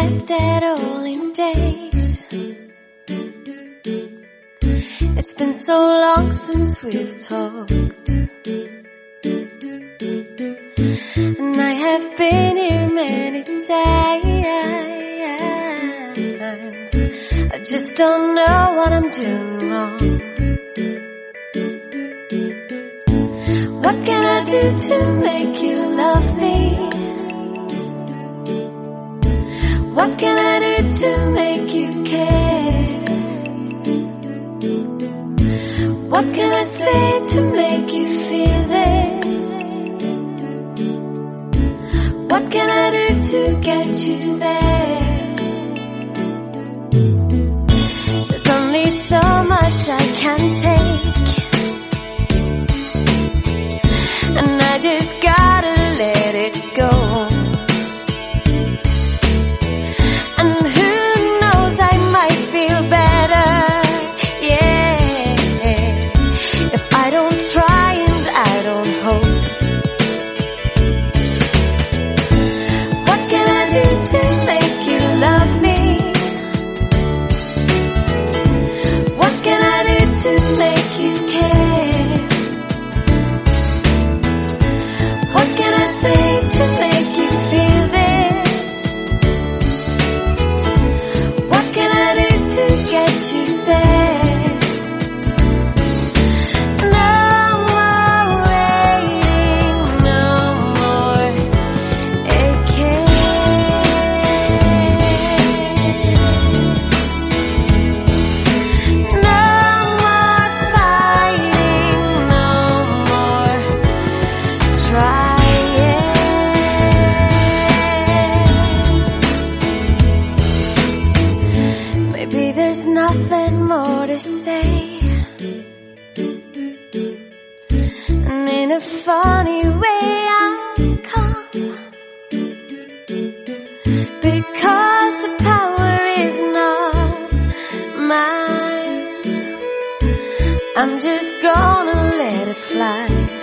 at all in days. It's been so long since we've talked. And I have been here many times. I just don't know what I'm doing wrong. What can I do to make you love me? What can I do to make you care? What can I say to make you feel this? What can I do to get you there? There's only so much I can take. And I just gotta let it go. Nothing more to say. And in a funny way, I'm calm. Because the power is not mine. I'm just gonna let it fly.